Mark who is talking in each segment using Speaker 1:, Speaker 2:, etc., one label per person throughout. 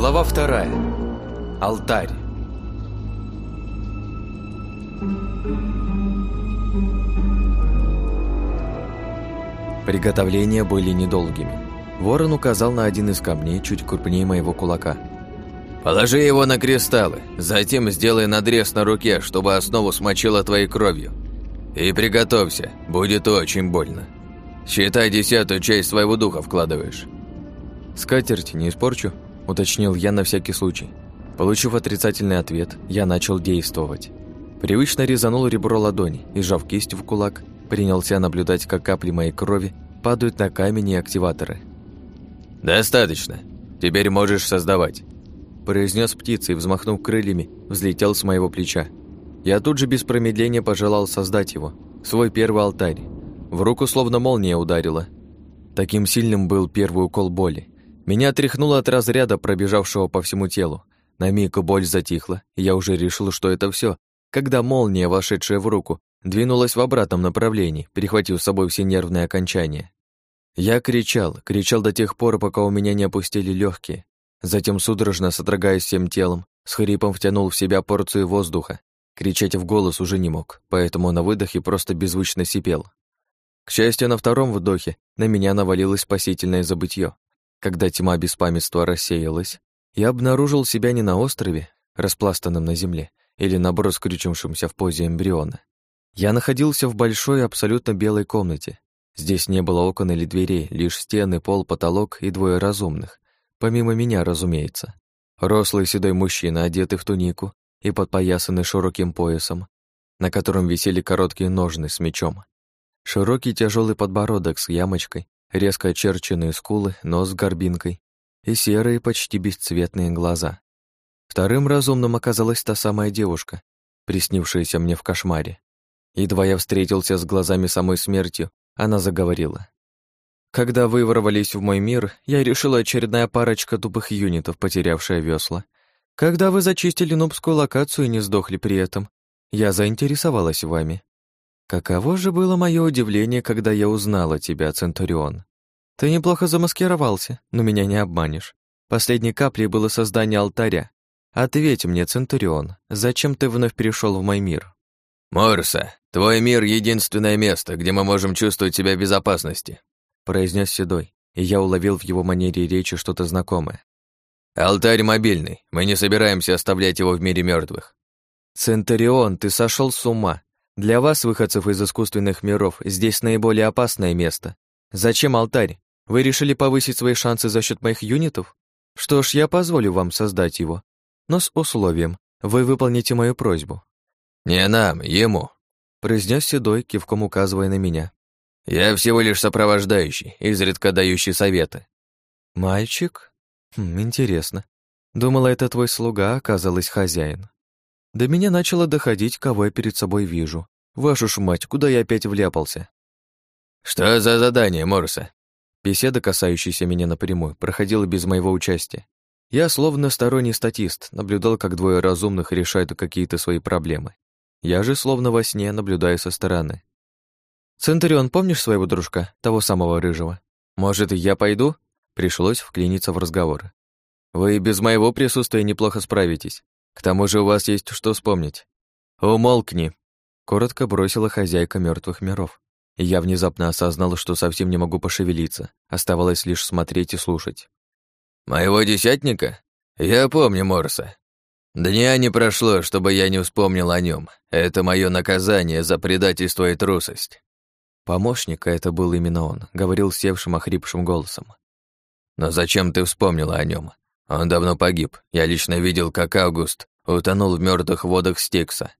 Speaker 1: Глава вторая. Алтарь. Приготовления были недолгими. Ворон указал на один из камней чуть крупнее моего кулака.
Speaker 2: «Положи его на кристаллы, затем сделай надрез на руке, чтобы основу смочило твоей кровью. И приготовься, будет очень больно. Считай, десятую часть своего духа вкладываешь».
Speaker 1: «Скатерть не испорчу?» – уточнил я на всякий случай. Получив отрицательный ответ, я начал действовать. Привычно резанул ребро ладони и, сжав кисть в кулак, принялся наблюдать, как капли моей крови падают на камень и активаторы.
Speaker 2: «Достаточно. Теперь можешь создавать», –
Speaker 1: произнес птица и, взмахнув крыльями, взлетел с моего плеча. Я тут же без промедления пожелал создать его, свой первый алтарь. В руку словно молния ударила. Таким сильным был первый укол боли. Меня тряхнуло от разряда, пробежавшего по всему телу. На миг боль затихла, и я уже решил, что это все, когда молния, вошедшая в руку, двинулась в обратном направлении, перехватив с собой все нервные окончания. Я кричал, кричал до тех пор, пока у меня не опустили легкие. Затем, судорожно содрогаясь всем телом, с хрипом втянул в себя порцию воздуха. Кричать в голос уже не мог, поэтому на выдохе просто беззвучно сипел. К счастью, на втором вдохе на меня навалилось спасительное забытье. Когда тьма беспамятства рассеялась, я обнаружил себя не на острове, распластанном на земле, или наоборот скрючившемся в позе эмбриона. Я находился в большой абсолютно белой комнате. Здесь не было окон или дверей, лишь стены, пол, потолок и двое разумных. Помимо меня, разумеется. Рослый седой мужчина, одетый в тунику и подпоясанный широким поясом, на котором висели короткие ножны с мечом. Широкий тяжелый подбородок с ямочкой, резко очерченные скулы, нос с горбинкой и серые, почти бесцветные глаза. Вторым разумным оказалась та самая девушка, приснившаяся мне в кошмаре. Едва я встретился с глазами самой смертью, она заговорила. Когда вы ворвались в мой мир, я решила очередная парочка тупых юнитов, потерявшая весла. Когда вы зачистили нубскую локацию и не сдохли при этом, я заинтересовалась вами. Каково же было мое удивление, когда я узнала тебя, Центурион. Ты неплохо замаскировался, но меня не обманешь. Последней каплей было создание алтаря. Ответь мне, Центурион, зачем ты вновь перешел в мой мир?
Speaker 2: Морса, твой мир — единственное место, где мы можем чувствовать себя в безопасности,
Speaker 1: произнес Седой, и я уловил в его манере речи что-то знакомое.
Speaker 2: Алтарь мобильный, мы не собираемся оставлять его в мире мертвых.
Speaker 1: Центурион, ты сошел с ума. Для вас, выходцев из искусственных миров, здесь наиболее опасное место. Зачем алтарь? Вы решили повысить свои шансы за счет моих юнитов? Что ж, я позволю вам создать его. Но с условием, вы выполните мою просьбу.
Speaker 2: Не нам, ему,
Speaker 1: произнес Седой, кивком указывая на меня.
Speaker 2: Я всего лишь сопровождающий, изредка дающий советы.
Speaker 1: Мальчик? Хм, интересно. Думала, это твой слуга, оказалось хозяин. До меня начало доходить, кого я перед собой вижу. Вашу ж мать, куда я опять вляпался?
Speaker 2: Что за задание, Морса?
Speaker 1: Беседа, касающаяся меня напрямую, проходила без моего участия. Я, словно сторонний статист, наблюдал, как двое разумных решают какие-то свои проблемы. Я же, словно во сне, наблюдаю со стороны. «Центурион, помнишь своего дружка, того самого рыжего? Может, я пойду?» Пришлось вклиниться в разговор. «Вы без моего присутствия неплохо справитесь. К тому же у вас есть что вспомнить. Умолкни!» Коротко бросила хозяйка мертвых миров. И я внезапно осознал, что совсем не могу пошевелиться. Оставалось лишь смотреть и слушать.
Speaker 2: «Моего десятника? Я помню Морса. Дня не прошло, чтобы я не вспомнил о нем. Это мое наказание за предательство и трусость».
Speaker 1: Помощника это был именно он, говорил севшим охрипшим голосом.
Speaker 2: «Но зачем ты вспомнила о нем? Он давно погиб. Я лично видел, как Август утонул в мертвых водах Стикса.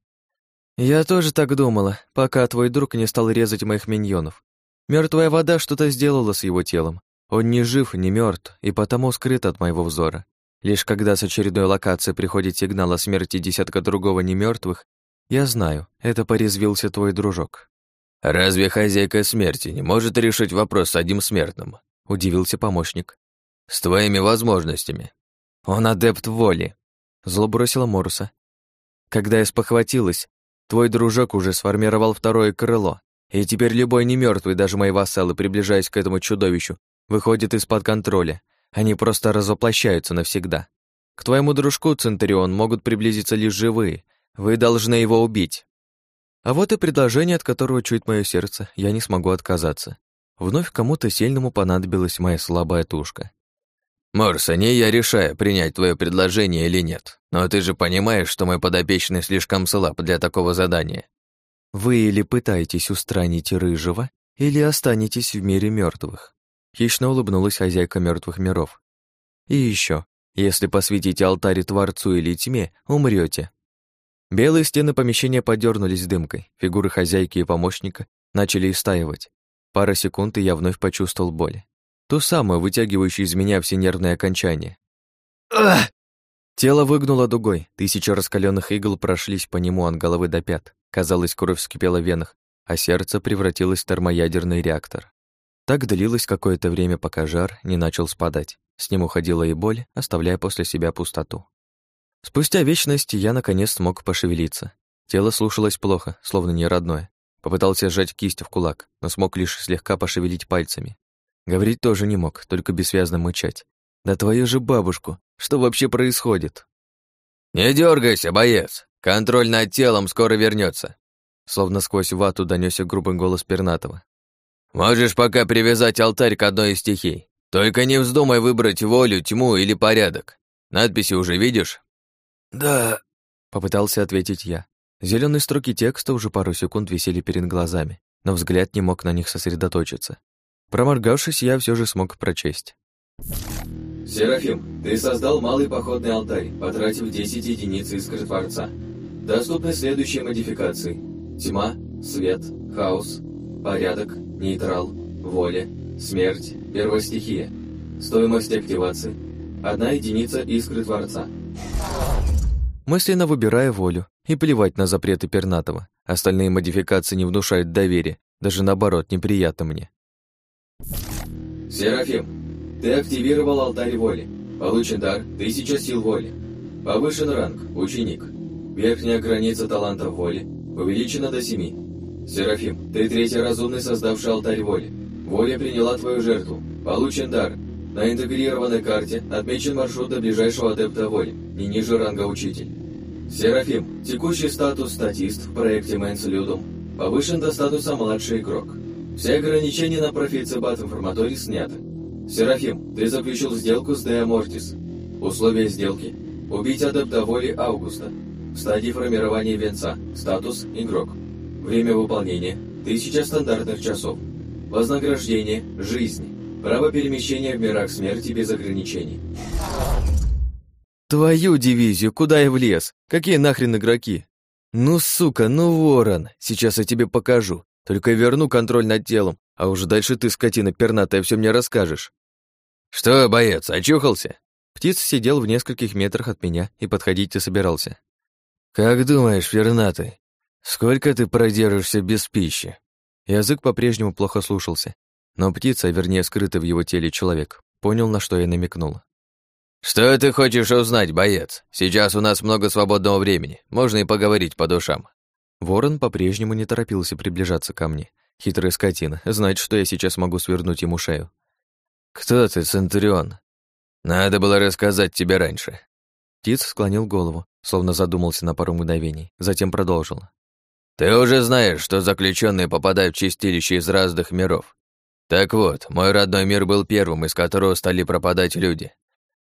Speaker 1: Я тоже так думала, пока твой друг не стал резать моих миньонов. Мертвая вода что-то сделала с его телом. Он не жив, не мертв, и потому скрыт от моего взора. Лишь когда с очередной локации приходит сигнал о смерти десятка другого немертвых, я знаю, это порезвился твой дружок.
Speaker 2: «Разве хозяйка смерти не может решить вопрос с одним смертным?» — удивился помощник. «С твоими возможностями.
Speaker 1: Он адепт воли. Зло бросила Морса. Когда я спохватилась, твой дружок уже сформировал второе крыло, и теперь любой немертвый, даже мои вассалы, приближаясь к этому чудовищу, выходит из-под контроля. Они просто разоплощаются навсегда. К твоему дружку, Центурион, могут приблизиться лишь живые. Вы должны его убить. А вот и предложение, от которого чует мое сердце, я не смогу отказаться. Вновь кому-то сильному понадобилась моя слабая тушка.
Speaker 2: «Морса, не я решаю, принять твое предложение или нет. Но ты же понимаешь, что мой подопечный слишком слаб для такого задания».
Speaker 1: «Вы или пытаетесь устранить Рыжего, или останетесь в мире мертвых. Хищно улыбнулась хозяйка мертвых миров. «И еще, если посвятите алтарь Творцу или тьме, умрете. Белые стены помещения подернулись дымкой, фигуры хозяйки и помощника начали истаивать. Пара секунд, и я вновь почувствовал боль. Ту самую, вытягивающую из меня все нервные окончания. Ах! Тело выгнуло дугой, тысячи раскаленных игл прошлись по нему от головы до пят. Казалось, кровь вскипела в венах, а сердце превратилось в термоядерный реактор. Так длилось какое-то время, пока жар не начал спадать. С ним уходила и боль, оставляя после себя пустоту. Спустя вечность я наконец смог пошевелиться. Тело слушалось плохо, словно не родное. Попытался сжать кисть в кулак, но смог лишь слегка пошевелить пальцами. Говорить тоже не мог, только бессвязно мычать. «Да твою же бабушку! Что вообще происходит?»
Speaker 2: «Не дергайся, боец! Контроль над телом скоро вернется.
Speaker 1: Словно сквозь вату донесся грубый голос Пернатова.
Speaker 2: «Можешь пока привязать алтарь к одной из стихий. Только не вздумай выбрать волю, тьму или порядок. Надписи уже видишь?»
Speaker 1: «Да», — попытался ответить я. Зеленые строки текста уже пару секунд висели перед глазами, но взгляд не мог на них сосредоточиться. Проморгавшись, я все же смог прочесть.
Speaker 3: «Серафим, ты создал малый походный алтарь, потратив 10 единиц искры Творца. Доступны следующие модификации. Тьма, свет, хаос, порядок, нейтрал, воля, смерть, первостихия. Стоимость активации. Одна единица искры Творца.
Speaker 1: Мысленно выбирая волю и плевать на запреты Пернатова. Остальные модификации не внушают доверия, даже наоборот, неприятно мне.
Speaker 3: Серафим, ты активировал алтарь воли. Получен дар тысяча сил воли. Повышен ранг, ученик. Верхняя граница талантов воли увеличена до семи. Серафим, ты третий разумный, создавший алтарь воли. Воля приняла твою жертву. Получен дар. На интегрированной карте отмечен маршрут до ближайшего адепта воли, не ниже ранга учитель. Серафим, текущий статус статист в проекте Мэнс Людум повышен до статуса младший игрок. Все ограничения на профицебат информаторий сняты. Серафим, ты заключил сделку с Деа Мортис. Условия сделки. Убить адепта воли Аугуста. В стадии формирования венца. Статус игрок. Время выполнения – тысяча стандартных часов. Вознаграждение – жизнь. Право перемещения в мирах смерти без ограничений.
Speaker 1: Твою дивизию, куда я влез? Какие нахрен игроки? Ну, сука, ну, ворон, сейчас я тебе покажу. Только верну контроль над телом, а уже дальше ты, скотина пернатая, все мне расскажешь.
Speaker 2: Что, боец, очухался?
Speaker 1: Птиц сидел в нескольких метрах от меня и подходить не собирался.
Speaker 2: Как думаешь, пернатый, «Сколько ты продержишься без пищи?»
Speaker 1: Язык по-прежнему плохо слушался, но птица, вернее, скрытый в его теле человек, понял, на что я намекнула.
Speaker 2: «Что ты хочешь узнать, боец? Сейчас у нас много свободного времени, можно и поговорить по душам».
Speaker 1: Ворон по-прежнему не торопился приближаться ко мне. Хитрая скотина, знает, что я сейчас могу свернуть ему шею.
Speaker 2: «Кто ты, Центурион? Надо было рассказать тебе раньше».
Speaker 1: Птиц склонил голову, словно задумался на пару мгновений, затем продолжил.
Speaker 2: Ты уже знаешь, что заключенные попадают в чистилище из разных миров. Так вот, мой родной мир был первым, из которого стали пропадать люди.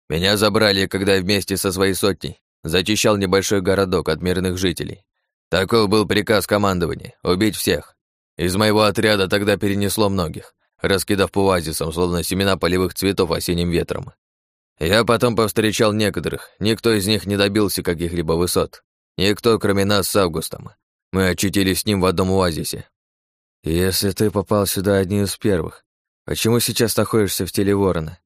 Speaker 2: Меня забрали, когда вместе со своей сотней зачищал небольшой городок от мирных жителей. Таков был приказ командования — убить всех. Из моего отряда тогда перенесло многих, раскидав по оазисам, словно семена полевых цветов осенним ветром. Я потом повстречал некоторых, никто из них не добился каких-либо высот. Никто, кроме нас с Августом. Мы очутились с ним в одном оазисе.
Speaker 1: Если ты попал сюда одним из первых, почему сейчас находишься в теле ворона?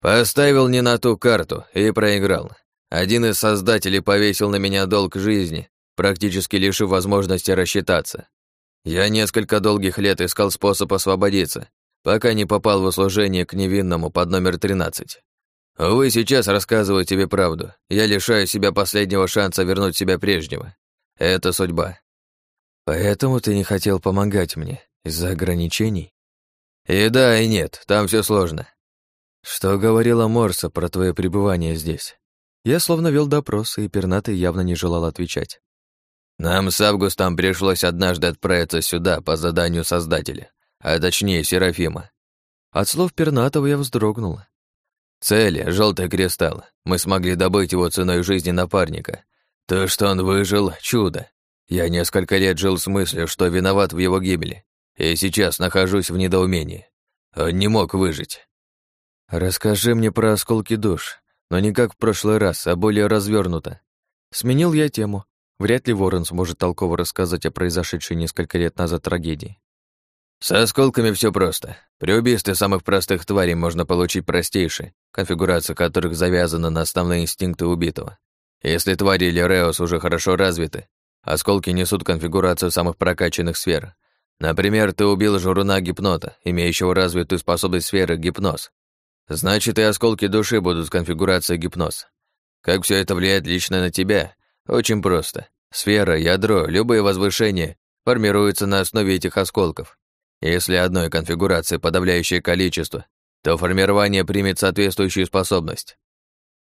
Speaker 2: Поставил не на ту карту и проиграл. Один из создателей повесил на меня долг жизни, практически лишив возможности рассчитаться. Я несколько долгих лет искал способ освободиться, пока не попал в услужение к невинному под номер 13. Увы, сейчас рассказываю тебе правду. Я лишаю себя последнего шанса вернуть себя прежнего. Это судьба.
Speaker 1: Поэтому ты не хотел помогать мне из-за ограничений?
Speaker 2: И да, и нет, там все сложно.
Speaker 1: Что говорила Морса про твое пребывание здесь? Я словно вел допрос, и пернатый явно не желал отвечать.
Speaker 2: «Нам с Августом пришлось однажды отправиться сюда по заданию Создателя, а точнее Серафима».
Speaker 1: От слов пернатого я вздрогнул.
Speaker 2: Цели — желтый кристалл. Мы смогли добыть его ценой жизни напарника. То, что он выжил — чудо. Я несколько лет жил с мыслью, что виноват в его гибели, и сейчас нахожусь в недоумении. Он не мог выжить.
Speaker 1: «Расскажи мне про осколки душ, но не как в прошлый раз, а более развернуто». Сменил я тему. Вряд ли Ворон сможет толково рассказать о произошедшей несколько лет назад трагедии.
Speaker 2: С осколками все просто. При убийстве самых простых тварей можно получить простейшие, конфигурация которых завязана на основные инстинкты убитого. Если твари или Реос уже хорошо развиты, осколки несут конфигурацию самых прокачанных сфер. Например, ты убил журуна гипнота, имеющего развитую способность сферы гипноз. Значит, и осколки души будут с конфигурацией гипноз. Как все это влияет лично на тебя? Очень просто. Сфера, ядро, любые возвышения формируются на основе этих осколков. Если одной конфигурации подавляющее количество, то формирование примет соответствующую способность.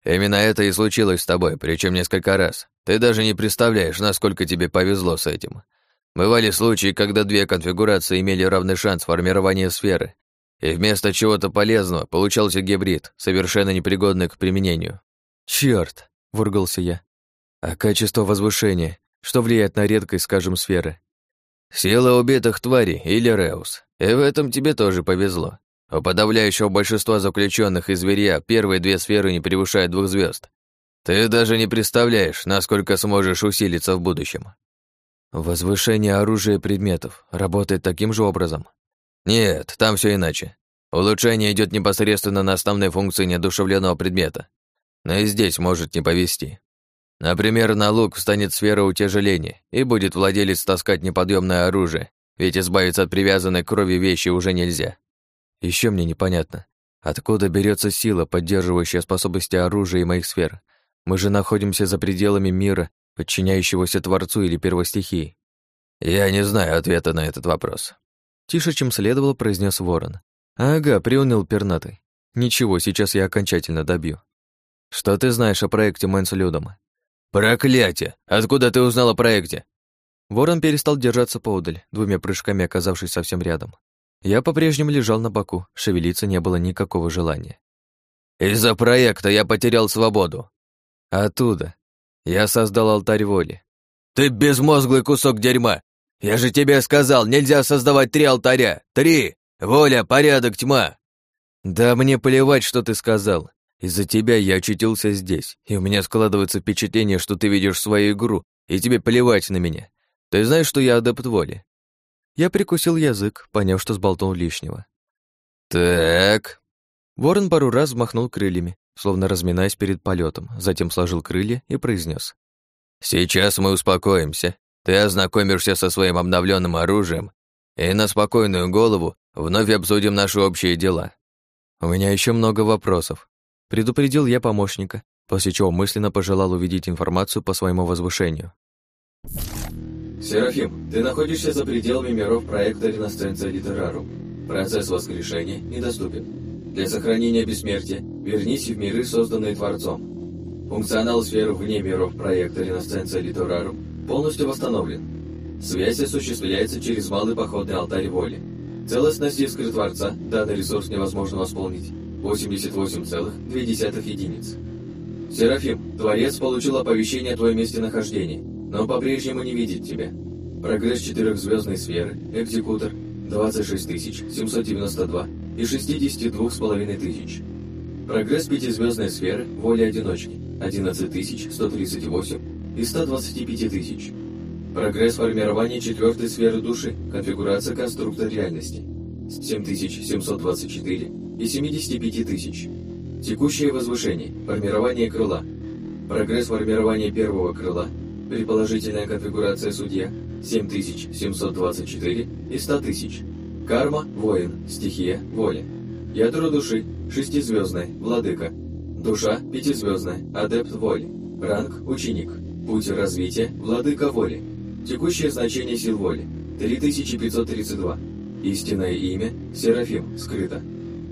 Speaker 2: Именно это и случилось с тобой, причем несколько раз. Ты даже не представляешь, насколько тебе повезло с этим. Бывали случаи, когда две конфигурации имели равный шанс формирования сферы, и вместо чего-то полезного получался гибрид, совершенно непригодный к применению.
Speaker 1: «Чёрт!» — выругался я. «А качество возвышения? Что влияет на редкость, скажем, сферы?»
Speaker 2: Сила убитых тварей или Реус. И в этом тебе тоже повезло. У подавляющего большинства заключенных из зверя первые две сферы не превышают двух звезд. Ты даже не представляешь, насколько сможешь усилиться в будущем.
Speaker 1: Возвышение оружия и предметов работает таким же образом?
Speaker 2: Нет, там все иначе. Улучшение идет непосредственно на основные функции неодушевленного предмета. Но и здесь может не повести. Например, на лук встанет сфера утяжеления, и будет владелец таскать неподъемное оружие, ведь избавиться от привязанной кровью вещи уже нельзя.
Speaker 1: Еще мне непонятно, откуда берется сила, поддерживающая способности оружия и моих сфер. Мы же находимся за пределами мира, подчиняющегося Творцу или первостихии.
Speaker 2: Я не знаю ответа на этот вопрос.
Speaker 1: Тише, чем следовало, произнес Ворон. Ага, приуныл пернатый. Ничего, сейчас я окончательно добью. Что ты знаешь о проекте Мэнс Людома?
Speaker 2: «Проклятие! Откуда ты узнал о проекте?»
Speaker 1: Ворон перестал держаться поодаль, двумя прыжками оказавшись совсем рядом. Я по-прежнему лежал на боку, шевелиться не было никакого желания.
Speaker 2: «Из-за проекта я потерял свободу».
Speaker 1: «Оттуда. Я создал алтарь воли».
Speaker 2: «Ты безмозглый кусок дерьма! Я же тебе сказал, нельзя создавать три алтаря! Три! Воля, порядок, тьма!»
Speaker 1: «Да мне плевать, что ты сказал. Из-за тебя я очутился здесь, и у меня складывается впечатление, что ты видишь свою игру, и тебе плевать на меня. Ты знаешь, что я адепт воли?» Я прикусил язык, поняв, что сболтнул лишнего.
Speaker 2: «Так...»
Speaker 1: Ворон пару раз взмахнул крыльями, словно разминаясь перед полетом, затем сложил крылья и произнес:
Speaker 2: «Сейчас мы успокоимся. Ты ознакомишься со своим обновленным оружием, и на спокойную голову вновь обсудим наши общие дела.
Speaker 1: У меня еще много вопросов, Предупредил я помощника, после чего мысленно пожелал увидеть информацию по своему возвышению.
Speaker 3: Серафим, ты находишься за пределами миров проекта Ренессенция Литерарум. Процесс воскрешения недоступен. Для сохранения бессмертия вернись в миры, созданные Творцом. Функционал сфер вне миров проекта Ренессенция Литерарум полностью восстановлен. Связь осуществляется через малый походный алтарь воли. Целостность искры Творца данный ресурс невозможно восполнить. 88,2 единиц. Серафим, Творец получил оповещение о твоем месте нахождения, но по-прежнему не видит тебя. Прогресс четырехзвездной сферы, экзекутор, 26 792 и 62,5 тысяч. Прогресс пятизвездной сферы, воля одиночки, 11 138 и 125 тысяч. Прогресс формирования четвертой сферы души, конфигурация конструктор реальности, 7724 и 75 тысяч. Текущее возвышение, формирование крыла. Прогресс формирования первого крыла, предположительная конфигурация судья, 7724 и 100 тысяч. Карма – воин, стихия – воля. Ядро души – шестизвездная, владыка. Душа – пятизвездная, адепт воли. Ранг – ученик. Путь развития – владыка воли. Текущее значение сил воли – 3532. Истинное имя – Серафим, скрыто.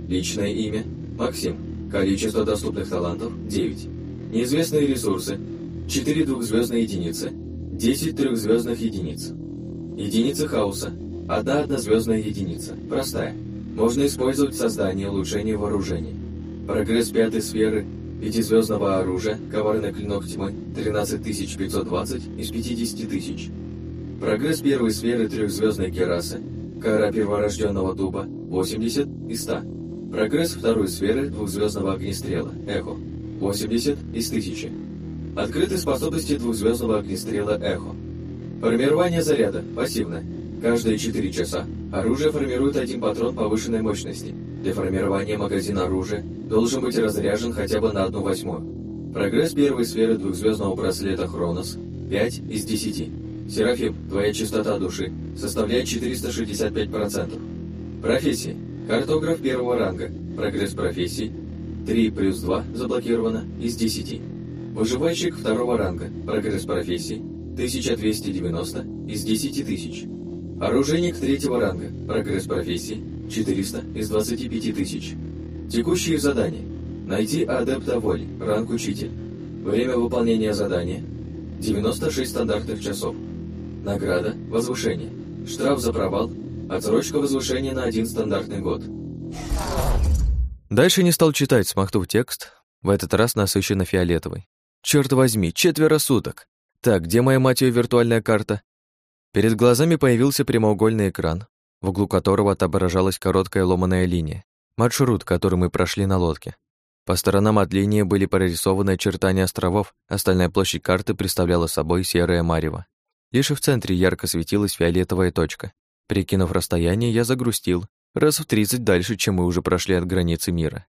Speaker 3: Личное имя – Максим. Количество доступных талантов – 9. Неизвестные ресурсы. 4 двухзвездные единицы. 10 трехзвездных единиц. Единица хаоса. Одна однозвездная единица. Простая. Можно использовать в создании улучшения вооружений. Прогресс пятой сферы пятизвездного оружия, коварный клинок тьмы, 13520 из 50 тысяч. Прогресс первой сферы трехзвездной керасы, кора перворожденного дуба, 80 из 100. Прогресс второй сферы двухзвездного огнестрела, эхо, 80 из 1000. Открыты способности двухзвездного огнестрела эхо. Формирование заряда, пассивно. Каждые 4 часа оружие формирует один патрон повышенной мощности. Для формирования магазина оружия должен быть разряжен хотя бы на одну восьмую. Прогресс первой сферы двухзвездного браслета Хронос 5 из 10. Серафим, твоя чистота души составляет 465%. Профессии. Картограф первого ранга. Прогресс профессии 3 плюс 2 заблокировано из 10. Выживальщик второго ранга. Прогресс профессии 1290 из 10 тысяч. Оружейник третьего ранга. Прогресс профессии 400 из 25 тысяч. Текущие задания. Найти адепта воли, ранг учитель. Время выполнения задания 96 стандартных часов. Награда – возвышение. Штраф за провал – отсрочка возвышения на один стандартный год.
Speaker 1: Дальше не стал читать, смахнув текст, в этот раз насыщенно фиолетовый. Черт возьми, четверо суток. Так, где моя мать ее виртуальная карта? Перед глазами появился прямоугольный экран, в углу которого отображалась короткая ломаная линия, маршрут, который мы прошли на лодке. По сторонам от линии были прорисованы очертания островов, остальная площадь карты представляла собой серое марево. Лишь в центре ярко светилась фиолетовая точка. Прикинув расстояние, я загрустил, раз в тридцать дальше, чем мы уже прошли от границы мира.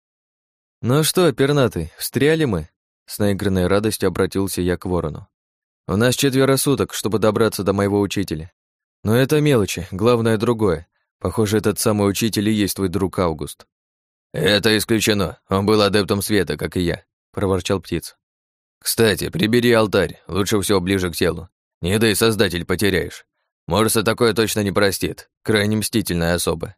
Speaker 1: «Ну что, пернатый, встряли мы?» С наигранной радостью обратился я к ворону. «У нас четверо суток, чтобы добраться до моего учителя. Но это мелочи, главное другое. Похоже, этот самый учитель и есть твой друг Август».
Speaker 2: «Это исключено. Он был адептом света, как и я», — проворчал птиц. «Кстати, прибери алтарь, лучше всего ближе к телу. Не дай создатель потеряешь. Морса такое точно не простит. Крайне мстительная особа.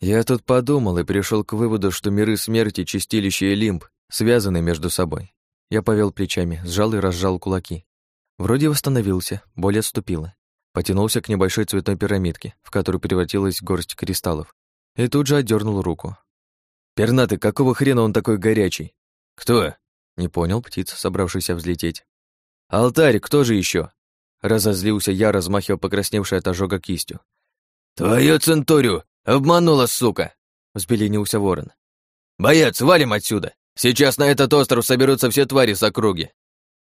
Speaker 1: Я тут подумал и пришел к выводу, что миры смерти, чистилище и лимб связаны между собой. Я повел плечами, сжал и разжал кулаки. Вроде восстановился, боль отступила. Потянулся к небольшой цветной пирамидке, в которую превратилась горсть кристаллов, и тут же отдернул руку. «Пернатый, какого хрена он такой горячий?»
Speaker 2: «Кто?»
Speaker 1: — не понял птица, собравшийся взлететь. «Алтарь, кто же еще? Разозлился я, размахивая покрасневшей от ожога кистью.
Speaker 2: «Твою центурию! Обманула, сука!» — взбеленился ворон. «Боец, валим отсюда! Сейчас на этот остров соберутся все твари с округи!»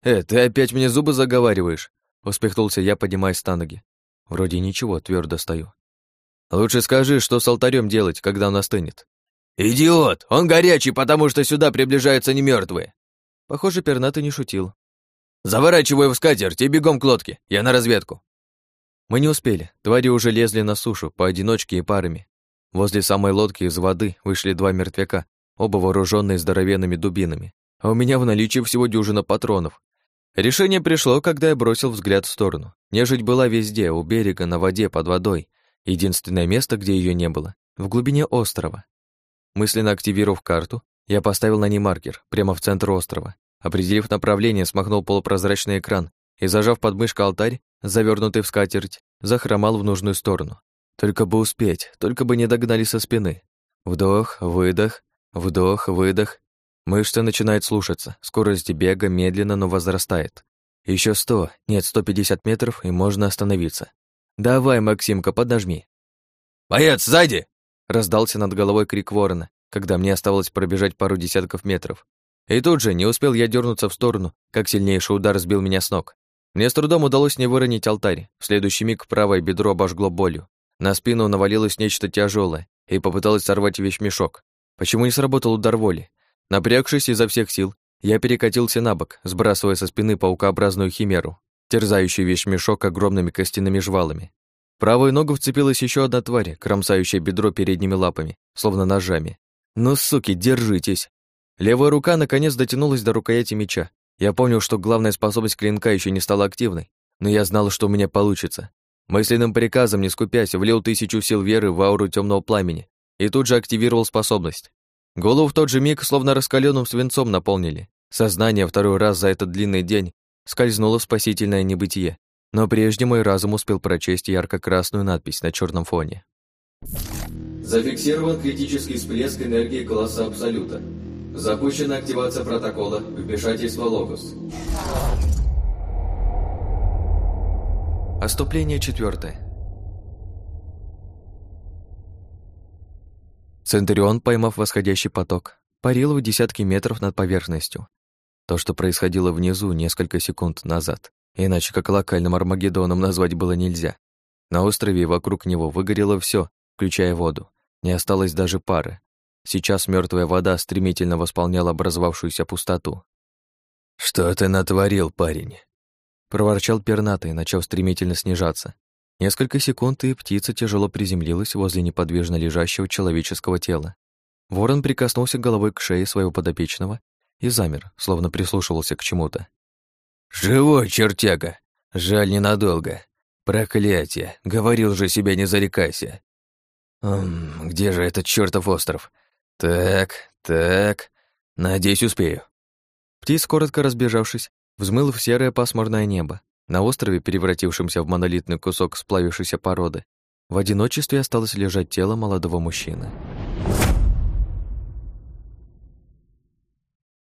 Speaker 1: «Э, ты опять мне зубы заговариваешь?» — успехнулся я, поднимаясь на ноги. Вроде ничего, твердо стою. «Лучше скажи, что с алтарем делать, когда он остынет?»
Speaker 2: «Идиот! Он горячий, потому что сюда приближаются не мертвые.
Speaker 1: Похоже, пернатый не шутил.
Speaker 2: Заворачиваю в скатерть и бегом к лодке. Я на разведку.
Speaker 1: Мы не успели. Твари уже лезли на сушу, поодиночке и парами. Возле самой лодки из воды вышли два мертвяка, оба вооруженные здоровенными дубинами. А у меня в наличии всего дюжина патронов. Решение пришло, когда я бросил взгляд в сторону. Нежить была везде, у берега, на воде, под водой. Единственное место, где ее не было — в глубине острова. Мысленно активировав карту, я поставил на ней маркер, прямо в центр острова. Определив направление, смахнул полупрозрачный экран и, зажав подмышку алтарь, завернутый в скатерть, захромал в нужную сторону. Только бы успеть, только бы не догнали со спины. Вдох, выдох, вдох, выдох. Мышцы начинают слушаться, скорость бега медленно, но возрастает. Еще сто, нет, сто пятьдесят метров, и можно остановиться. Давай, Максимка, поднажми.
Speaker 2: «Боец, сзади!»
Speaker 1: Раздался над головой крик ворона, когда мне оставалось пробежать пару десятков метров. И тут же не успел я дернуться в сторону, как сильнейший удар сбил меня с ног. Мне с трудом удалось не выронить алтарь. В следующий миг правое бедро обожгло болью. На спину навалилось нечто тяжелое и попыталось сорвать вещмешок. Почему не сработал удар воли? Напрягшись изо всех сил, я перекатился на бок, сбрасывая со спины паукообразную химеру, терзающую вещмешок огромными костяными жвалами. Правую ногу вцепилась еще одна тварь, кромсающая бедро передними лапами, словно ножами. «Ну, суки, держитесь!» Левая рука наконец дотянулась до рукояти меча. Я понял, что главная способность клинка еще не стала активной, но я знал, что у меня получится. Мысленным приказом, не скупясь, влил тысячу сил веры в ауру темного пламени и тут же активировал способность. Голову в тот же миг словно раскаленным свинцом наполнили. Сознание второй раз за этот длинный день скользнуло в спасительное небытие, но прежде мой разум успел прочесть ярко-красную надпись на черном фоне.
Speaker 3: Зафиксирован критический всплеск энергии класса Абсолюта. Запущена активация протокола вмешательства Логос.
Speaker 1: Оступление четвертое. Центурион, поймав восходящий поток, парил в десятки метров над поверхностью. То, что происходило внизу несколько секунд назад, иначе как локальным Армагеддоном назвать было нельзя. На острове вокруг него выгорело все, включая воду. Не осталось даже пары. Сейчас мертвая вода стремительно восполняла образовавшуюся пустоту.
Speaker 2: «Что ты натворил, парень?»
Speaker 1: Проворчал пернатый, начав стремительно снижаться. Несколько секунд, и птица тяжело приземлилась возле неподвижно лежащего человеческого тела. Ворон прикоснулся головой к шее своего подопечного и замер, словно прислушивался к чему-то.
Speaker 2: «Живой, чертяга! Жаль, ненадолго. Проклятие! Говорил же себе, не зарекайся!» «Эм, где же этот чертов остров? Так, так, надеюсь, успею».
Speaker 1: Птиц, коротко разбежавшись, взмыл в серое пасмурное небо. На острове, превратившемся в монолитный кусок сплавившейся породы, в одиночестве осталось лежать тело молодого мужчины.